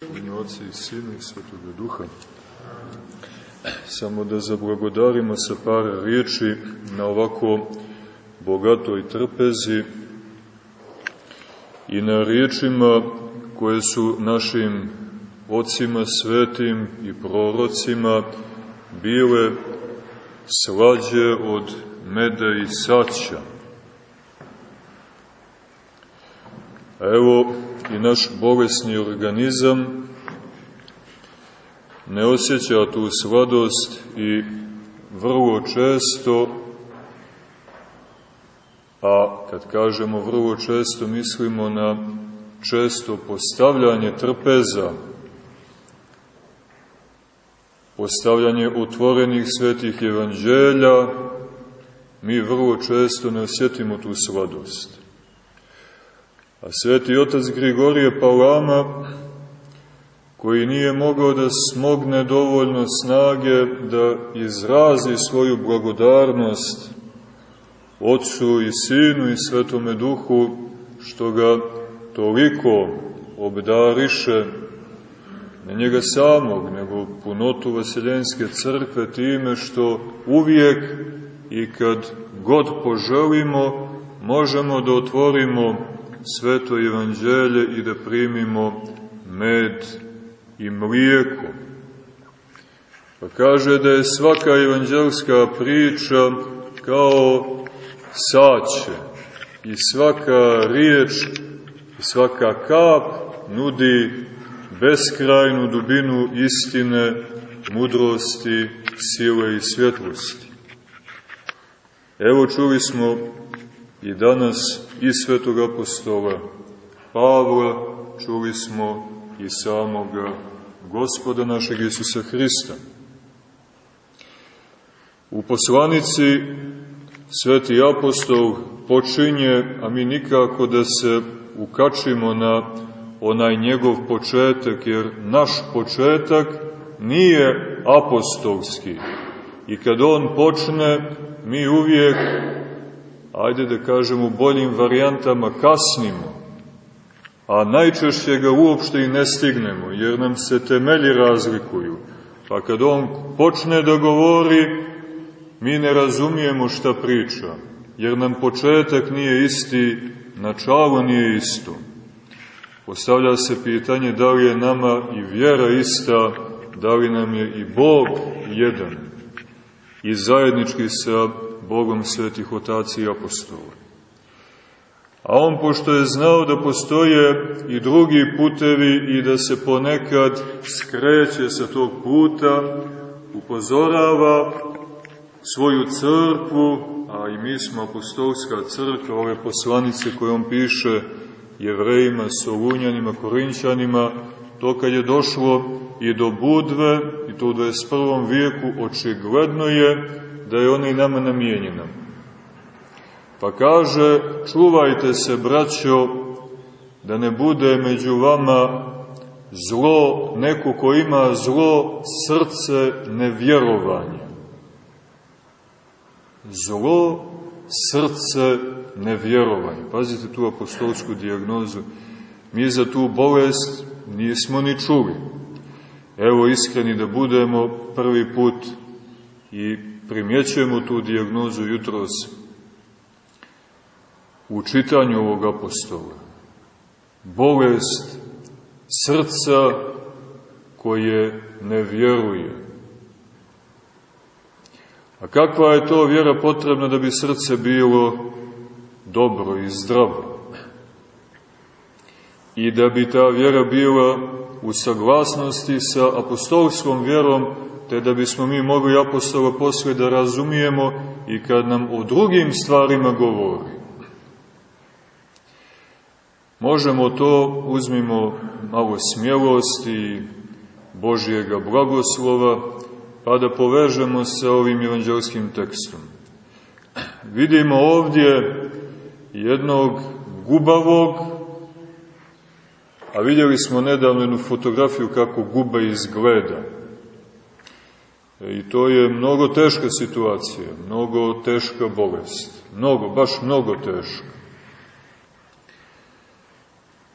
ime Otca i Sina i Svetoga Duha. Samo da zablagodarimo sa par riječi na ovako bogatoj trpezi i na riječima koje su našim ocima svetim i prorocima bile slađe od meda i saća. A evo i naš bolesni organizam ne osjeća tu sladost i vrlo često, a kad kažemo vrlo često mislimo na često postavljanje trpeza, postavljanje otvorenih svetih evanđelja, mi vrlo često ne osjetimo tu sladost. A sveti otac Grigorije Palama, koji nije mogao da smogne dovoljno snage da izrazi svoju blagodarnost Otcu i Sinu i Svetome Duhu, što ga toliko obdariše, ne njega samog, nego punotu Vaseljenske crkve time što uvijek i kad god poželimo, možemo da otvorimo sveto evanđelje i da primimo med i mlijeko. Pa kaže da je svaka evanđelska priča kao saće i svaka riječ i svaka kap nudi beskrajnu dubinu istine, mudrosti, sile i svjetlosti. Evo čuli smo i danas i svetog apostola Pavla, čuli smo i samoga gospoda našeg Isusa Hrista. U poslanici sveti apostol počinje, a mi nikako da se ukačimo na onaj njegov početak, jer naš početak nije apostolski. I kad on počne, mi uvijek ajde da kažemo boljim varijantama, kasnimo, a najčešće ga uopšte i ne stignemo, jer nam se temelji razlikuju. Pa kad on počne da govori, mi ne razumijemo šta priča, jer nam početak nije isti, načalo nije isto. Postavlja se pitanje da li je nama i vjera ista, da li nam je i Bog jedan i zajednički sa Bogom svetih otaci i apostola. A on, pošto je znao da postoje i drugi putevi i da se ponekad skreće sa tog puta, upozorava svoju crkvu, a i mi smo apostolska crkva, ove poslanice koje on piše jevrejima, solunjanima, korinćanima, to kad je došlo i do Budve, i to u 21. vijeku, očigledno je da je ona i nama namijenjena. Pa kaže, čuvajte se, braćo, da ne bude među vama zlo, neko ko ima zlo srce nevjerovanja. Zlo srce nevjerovanja. Pazite tu apostolsku diagnozu. Mi za tu bolest nismo ni čuli. Evo iskreni da budemo prvi put i primjećujemo tu diagnozu jutros u čitanju ovog apostola. Bolest srca koje ne vjeruje. A kakva je to vjera potrebna da bi srce bilo dobro i zdravo? I da bi ta vjera bila u saglasnosti sa apostolskom vjerom te da bismo mi mogli apostola posle da razumijemo i kad nam o drugim stvarima govori. Možemo to, uzmimo malo smjelosti Božijega blagoslova, pa da povežemo sa ovim evanđelskim tekstom. Vidimo ovdje jednog gubavog, a vidjeli smo nedavno jednu fotografiju kako guba izgleda. I to je mnogo teška situacija, mnogo teška bolest. Mnogo, baš mnogo teška.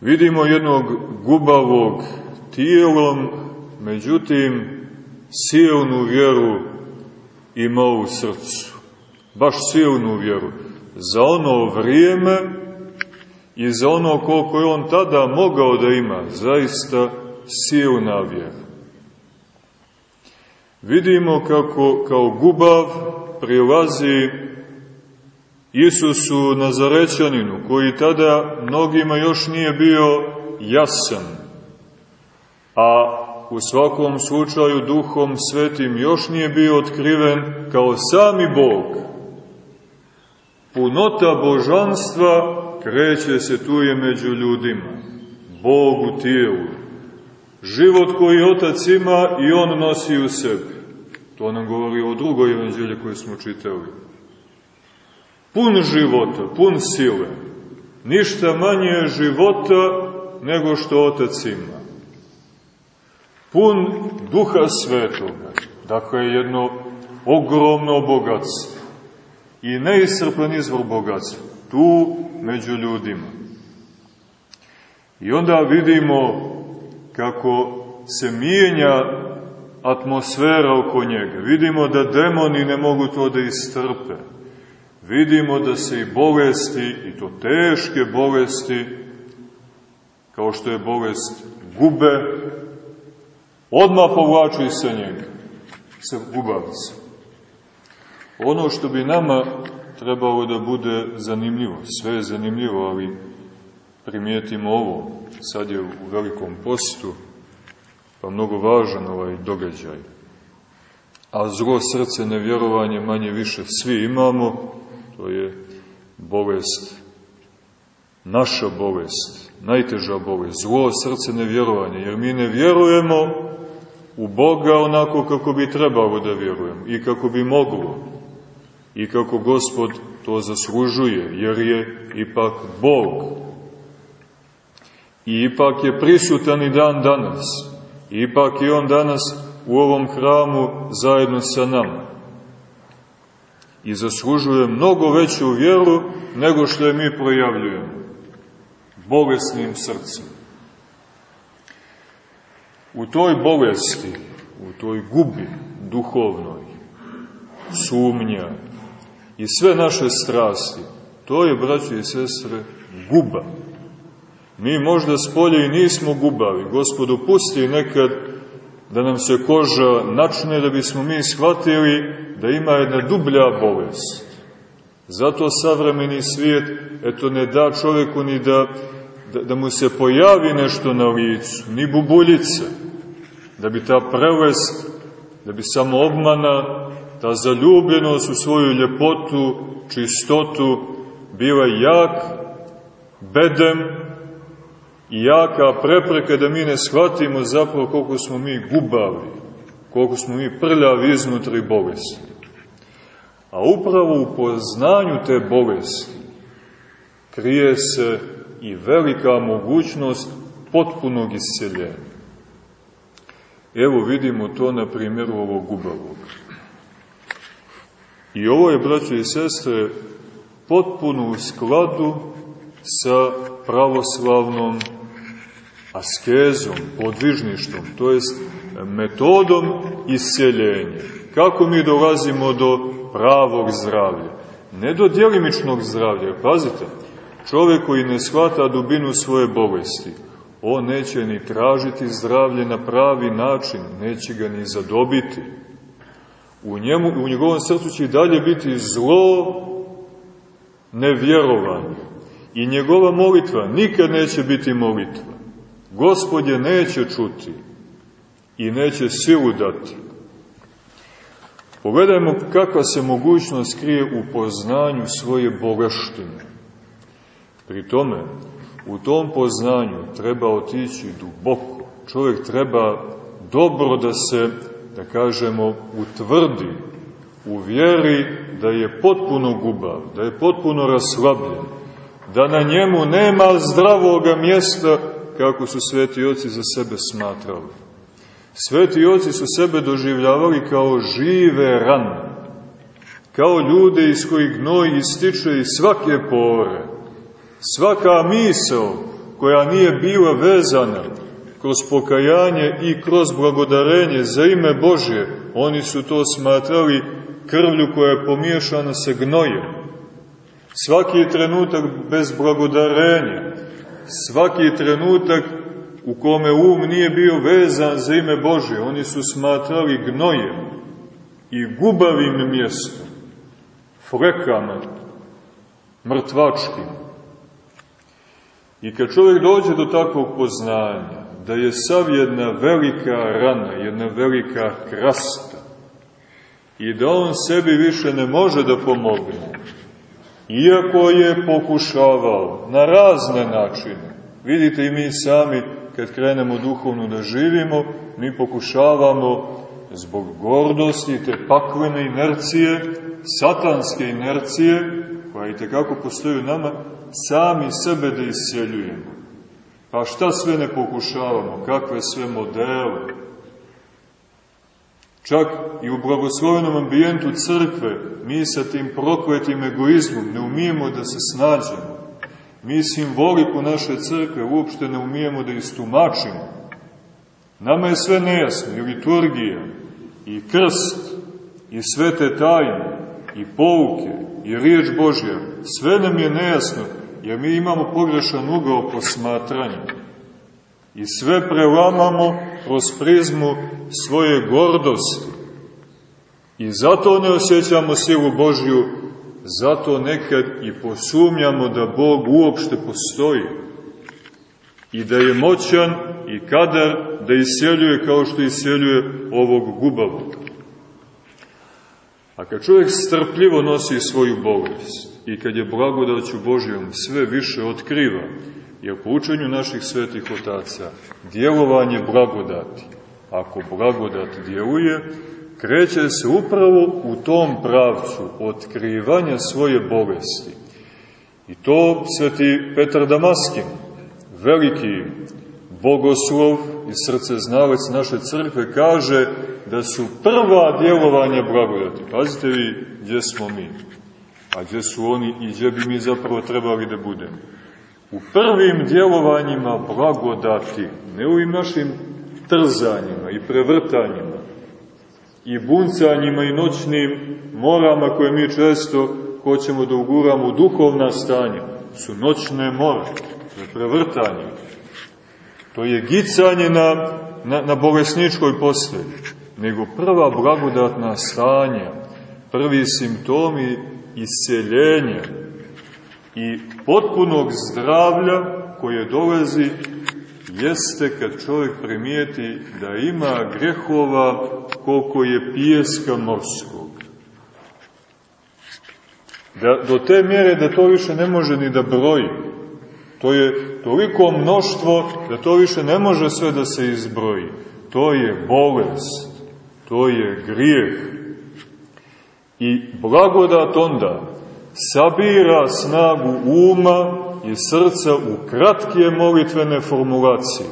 Vidimo jednog gubavog, tijelom, međutim, silnu vjeru imao u srcu. Baš silnu vjeru. Za ono vrijeme i za ono koliko je on tada mogao da ima, zaista silna vjera. Vidimo kako kao gubav prilazi Isusu Nazarećaninu, koji tada mnogima još nije bio jasan, a u svakom slučaju duhom svetim još nije bio otkriven kao sami Bog. Punota božanstva kreće se tu je među ljudima, Bog u tijelu. Život koji Otac ima i On nosi u sebi. To nam govori o drugoj evanđelje koje smo čitali. Pun života, pun sile. Ništa manje života nego što Otac ima. Pun duha svetoga. Dakle, jedno ogromno bogatstvo. I neisrpan izvor bogatstva. Tu među ljudima. I onda vidimo kako se mijenja atmosfera oko njega. Vidimo da demoni ne mogu to da istrpe. Vidimo da se i bolesti, i to teške bolesti, kao što je bolest gube, odmah povlači sa njega, sa gubavica. Ono što bi nama trebalo da bude zanimljivo, sve je zanimljivo, ali primijetimo ovo, sad je u velikom postu, pa mnogo važan ovaj događaj. A zlo srce, nevjerovanje, manje više svi imamo, to je bolest, naša bolest, najteža bolest, zlo srce, nevjerovanje, jer mi ne vjerujemo u Boga onako kako bi trebalo da vjerujemo i kako bi moglo i kako Gospod to zaslužuje, jer je ipak Bog. I ipak je prisutan i dan danas Ipak i on danas u ovom hramu zajedno sa nama. I zaslužuje mnogo veću vjeru nego što je mi projavljujemo. Bolesnim srcem. U toj bolesti, u toj gubi duhovnoj, sumnja i sve naše strasti, to je, braći i sestre, guba Mi možda s polje i nismo gubavi. Gospodu pusti nekad da nam se koža načne da bismo mi shvatili da ima jedna dublja bolest. Zato savremeni svijet eto ne da čoveku ni da, da, da mu se pojavi nešto na licu, ni bubuljica, da bi ta prelest, da bi samo obmana, ta zaljubljenost u svoju ljepotu, čistotu, bila jak, bedem, i jaka prepreka da mi ne shvatimo zapravo koliko smo mi gubavi, koliko smo mi prljavi iznutri bolesti. A upravo u poznanju te bolesti krije se i velika mogućnost potpunog isceljenja. Evo vidimo to na primjeru ovog gubavog. I ovo je, braće i sestre, potpuno u skladu sa pravoslavnom askezom, podvižništvom, to jest metodom isceljenja. Kako mi dolazimo do pravog zdravlja? Ne do djelimičnog zdravlja, pazite, čovjek koji ne shvata dubinu svoje bolesti, on neće ni tražiti zdravlje na pravi način, neće ga ni zadobiti. U, njemu, u njegovom srcu će dalje biti zlo nevjerovanje. I njegova molitva nikad neće biti molitva. Gospod je neće čuti i neće silu dati. Pogledajmo kakva se mogućnost krije u poznanju svoje bogaštine. Pri tome, u tom poznanju treba otići duboko. Čovjek treba dobro da se, da kažemo, utvrdi u vjeri da je potpuno gubav, da je potpuno raslabljen, da na njemu nema zdravoga mjesta kako su sveti oci za sebe smatrali. Sveti oci su sebe doživljavali kao žive rane, kao ljude iz kojih gnoj ističe iz svake pore. Svaka misao koja nije bila vezana kroz pokajanje i kroz blagodarenje za ime Božje, oni su to smatrali krvlju koja je pomiješana sa gnojem. Svaki trenutak bez blagodarenja, svaki trenutak u kome um nije bio vezan za ime Božje, oni su smatrali gnojem i gubavim mjestom, flekama, mrtvačkim. I kad čovjek dođe do takvog poznanja, da je sav jedna velika rana, jedna velika krasta, i da on sebi više ne može da pomogne, iako je pokušavao na razne načine. Vidite i mi sami, kad krenemo duhovno da živimo, mi pokušavamo zbog gordosti, te paklene inercije, satanske inercije, koja i tekako postoji u nama, sami sebe da isceljujemo. Pa šta sve ne pokušavamo, kakve sve modele, Čak i u blagoslovenom ambijentu crkve mi sa tim prokletim egoizmom ne umijemo da se snađemo. Mi simboliku naše crkve uopšte ne umijemo da istumačimo. Nama je sve nejasno, i liturgija, i krst, i svete tajne, i pouke, i riječ Božja. Sve nam je nejasno, jer mi imamo pogrešan ugao posmatranja. I sve prelamamo kroz prizmu svoje gordosti. I zato ne osjećamo silu Božju, zato nekad i posumnjamo da Bog uopšte postoji i da je moćan i kadar da isjeljuje kao što isjeljuje ovog gubavog. A kad čovjek strpljivo nosi svoju bolest i kad je blagodaću Božjom sve više otkriva, jer po učenju naših svetih otaca djelovanje blagodati, ako blagodat djeluje, kreće se upravo u tom pravcu otkrivanja svoje bolesti. I to sveti Petar Damaskin, veliki bogoslov i srceznalac naše crkve, kaže da su prva djelovanja blagodati. Pazite vi gdje smo mi, a gdje su oni i gdje bi mi zapravo trebali da budemo. U prvim djelovanjima blagodati, ne u našim trzanjima i prevrtanjima, i buncanjima i noćnim morama koje mi često hoćemo da uguramo u duhovna stanja, su noćne more, prevrtanje. To je gicanje na, na, na bolesničkoj postelji, nego prva blagodatna stanja, prvi simptomi iseljenja i potpunog zdravlja koje dolazi jeste kad čovjek primijeti da ima grehova koliko je pijeska morskog. Da, do te mjere da to više ne može ni da broji. To je toliko mnoštvo da to više ne može sve da se izbroji. To je bolest, to je grijeh. I blagodat onda sabira snagu uma i srca u kratke molitvene formulacije.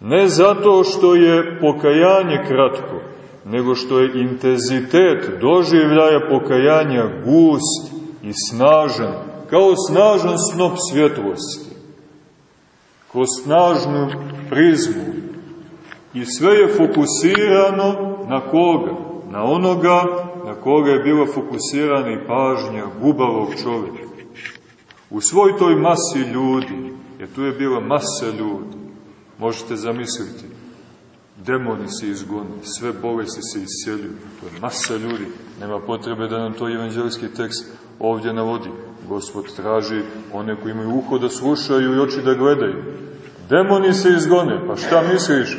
Ne zato što je pokajanje kratko, nego što je intenzitet doživljaja pokajanja gust i snažan, kao snažan snop svjetlosti, kroz snažnu prizmu. I sve je fokusirano na koga? Na onoga na koga je bila fokusirana i pažnja gubavog čovjeka. U svoj toj masi ljudi, jer tu je bila masa ljudi, možete zamisliti, demoni se izgone, sve bolesti se isceljuju, to je masa ljudi, nema potrebe da nam to evanđelski tekst ovdje navodi. Gospod traži one koji imaju uho da slušaju i oči da gledaju. Demoni se izgone, pa šta misliš?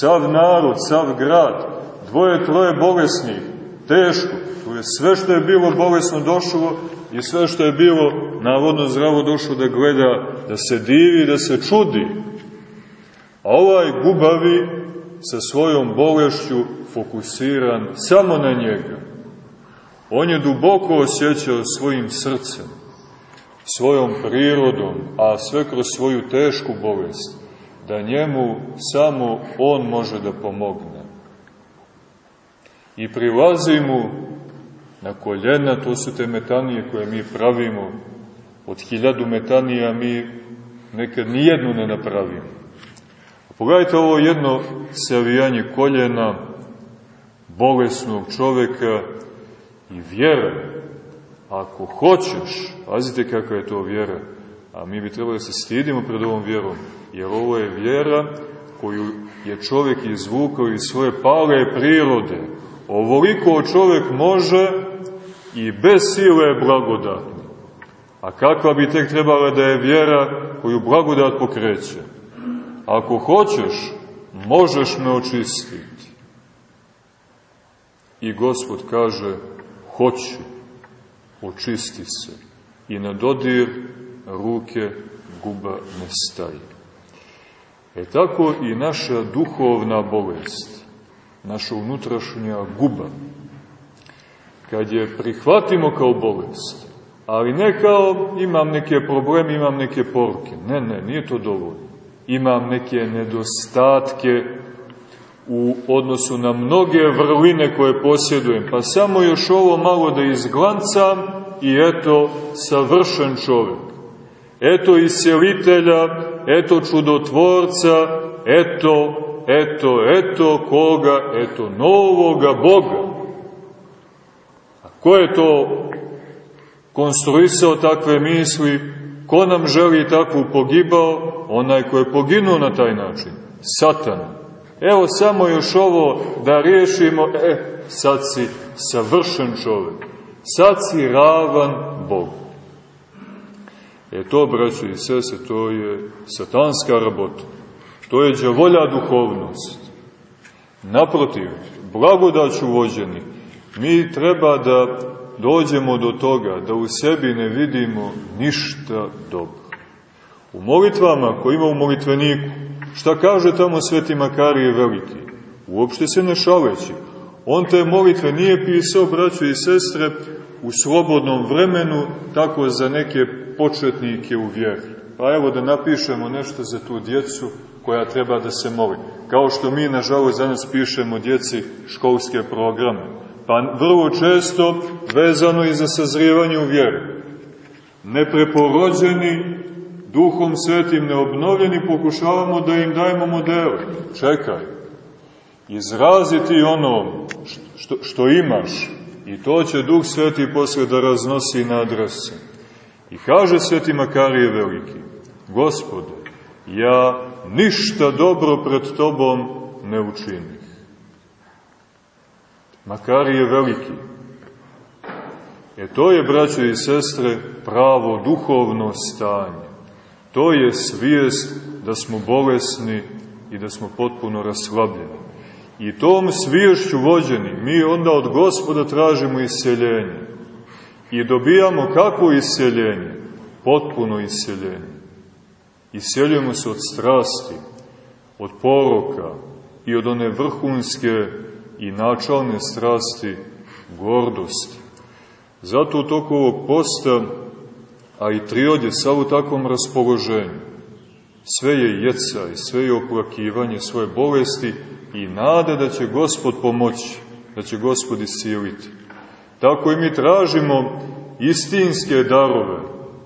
Sav narod, sav grad, dvoje, troje bolesnih, teško, tu je sve što je bilo bolesno došlo i sve što je bilo navodno zdravo došlo da gleda, da se divi, da se čudi. A ovaj gubavi sa svojom bolešću fokusiran samo na njega. On je duboko osjećao svojim srcem, svojom prirodom, a sve kroz svoju tešku bolest, da njemu samo on može da pomogne. I prilazi mu na koljena, to su te metanije koje mi pravimo. Od hiljadu metanija mi nekad nijednu ne napravimo. Pogledajte ovo jedno savijanje koljena bolesnog čoveka i vjera. Ako hoćeš, pazite kakva je to vjera, a mi bi trebali da se stidimo pred ovom vjerom, jer ovo je vjera koju je čovjek izvukao iz svoje pale prirode. Ovoliko čovjek može i bez sile blagodatno. A kakva bi tek trebala da je vjera koju blagodat pokreće? Ako hoćeš, možeš me očistiti. I Gospod kaže, hoću, očisti se. I na dodir ruke guba nestaje. E tako i naša duhovna bolest, naša unutrašnja guba, kad je prihvatimo kao bolest, ali ne kao imam neke probleme, imam neke poruke. Ne, ne, nije to dovoljno. Imam neke nedostatke u odnosu na mnoge vrline koje posjedujem, pa samo još ovo malo da izglancam i eto, savršen čovjek. Eto isjelitelja, eto čudotvorca, eto, eto, eto koga, eto novoga Boga. A ko je to konstruisao takve misli, ko nam želi takvu pogibao, onaj ko je poginuo na taj način, satan. Evo samo još ovo da riješimo, e, sad si savršen čovjek, sad si ravan Bogu. E to, braćo i sese, to je satanska rabota. To je džavolja duhovnost. Naprotiv, blagodaću vođeni, mi treba da dođemo do toga da u sebi ne vidimo ništa dobro. U molitvama koje ima u molitveniku, šta kaže tamo Sveti Makarije Veliki? Uopšte se ne šaleći. On te molitve nije pisao, braćo i sestre, u slobodnom vremenu, tako za neke početnike u vjeri. Pa evo da napišemo nešto za tu djecu koja treba da se moli. Kao što mi, nažalost, danas pišemo djeci školske programe pa vrlo često vezano i za sazrijevanje u vjeru. Nepreporođeni, duhom svetim neobnovljeni, pokušavamo da im dajemo modele. Čekaj, izraziti ono što, što imaš i to će duh sveti posle da raznosi na adrese. I kaže sveti Makarije Veliki, Gospode, ja ništa dobro pred tobom ne učinim makar je veliki. E to je, braćo i sestre, pravo duhovno stanje. To je svijest da smo bolesni i da smo potpuno raslabljeni. I tom sviješću vođeni mi onda od gospoda tražimo isjeljenje. I dobijamo kakvo isjeljenje? Potpuno isjeljenje. Isjeljujemo se od strasti, od poroka i od one vrhunske i načalne strasti gordosti. Zato u toku ovog posta, a i triodje sav u takvom raspoloženju, sve je jeca i sve je oplakivanje svoje bolesti i nada da će Gospod pomoći, da će Gospod isiliti. Tako i mi tražimo istinske darove,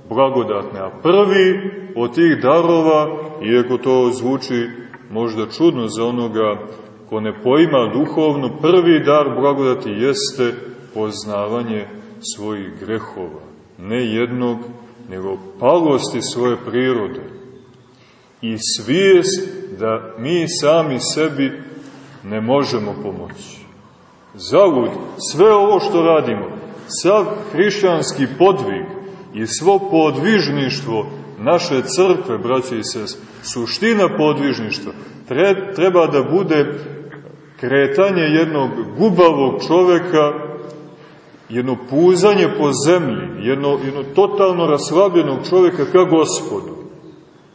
blagodatne, a prvi od tih darova, iako to zvuči možda čudno za onoga ko ne poima duhovno, prvi dar blagodati jeste poznavanje svojih grehova. Ne jednog, nego palosti svoje prirode. I svijest da mi sami sebi ne možemo pomoći. Zalud, sve ovo što radimo, sav hrišćanski podvig i svo podvižništvo naše crkve, braće i sest, suština podvižništva, treba da bude kretanje jednog gubavog čoveka, jedno puzanje po zemlji, jedno, jedno totalno raslabljenog čoveka ka gospodu.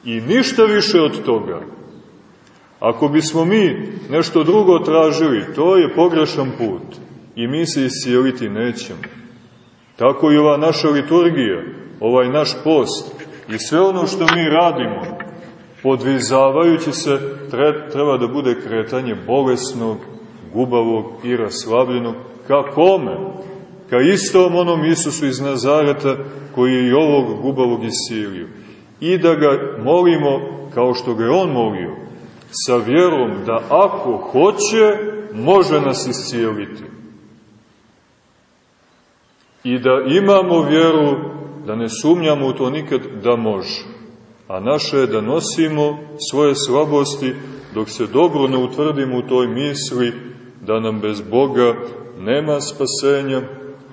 I ništa više od toga. Ako bismo mi nešto drugo tražili, to je pogrešan put i mi se iscijeliti nećemo. Tako i ova naša liturgija, ovaj naš post i sve ono što mi radimo, podvizavajući se, treba da bude kretanje bolesnog, gubavog i raslabljenog. Ka kome? Ka istom onom Isusu iz Nazareta koji je i ovog gubavog isilio. I da ga molimo kao što ga je on molio, sa vjerom da ako hoće, može nas iscijeliti. I da imamo vjeru, da ne sumnjamo u to nikad, da može. A naše je da nosimo svoje slabosti dok se dobro ne utvrdimo u toj misli da nam bez Boga nema spasenja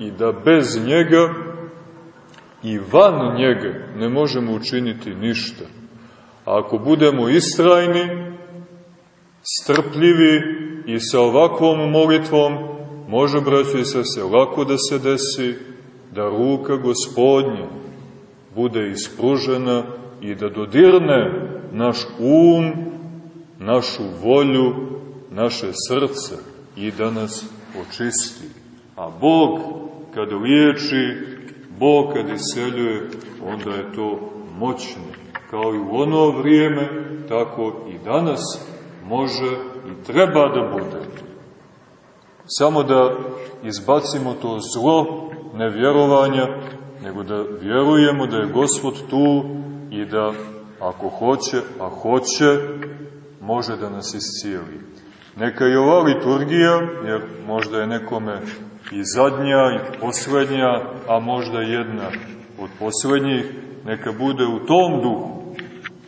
i da bez njega i van njega ne možemo učiniti ništa. A ako budemo istrajni, strpljivi i sa ovakvom molitvom, može, braćo i sese, lako da se desi da ruka gospodnja bude ispružena i da dodirne naš um, našu volju, naše srce i da nas očisti. A Bog kada liječi, Bog kada iseljuje, onda je to moćno. Kao i u ono vrijeme, tako i danas može i treba da bude. Samo da izbacimo to zlo nevjerovanja, nego da vjerujemo da je Gospod tu i da ako hoće, a hoće, može da nas iscijeli. Neka je ova liturgija, jer možda je nekome i zadnja i poslednja, a možda jedna od poslednjih, neka bude u tom duhu,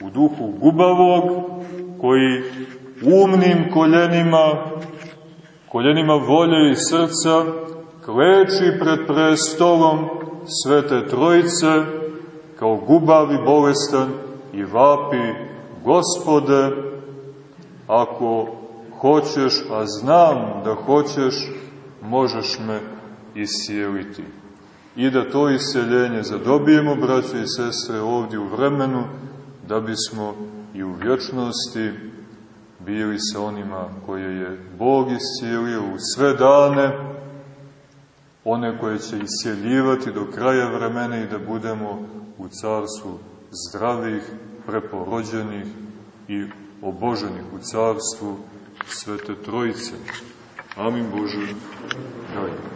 u duhu gubavog, koji umnim koljenima, koljenima volje i srca, kleči pred prestolom Svete Trojice, kao gubav i bolestan i vapi, Gospode, ako hoćeš, a znam da hoćeš, možeš me iscijeliti. I da to isceljenje zadobijemo, braće i sestre, ovdje u vremenu, da bismo i u vječnosti bili sa onima koje je Bog iscijelio u sve dane, one koje će iscijeljivati do kraja vremena i da budemo u carstvu zdravih, preporođenih i oboženih u carstvu Svete Trojice. Amin Bože. Daj.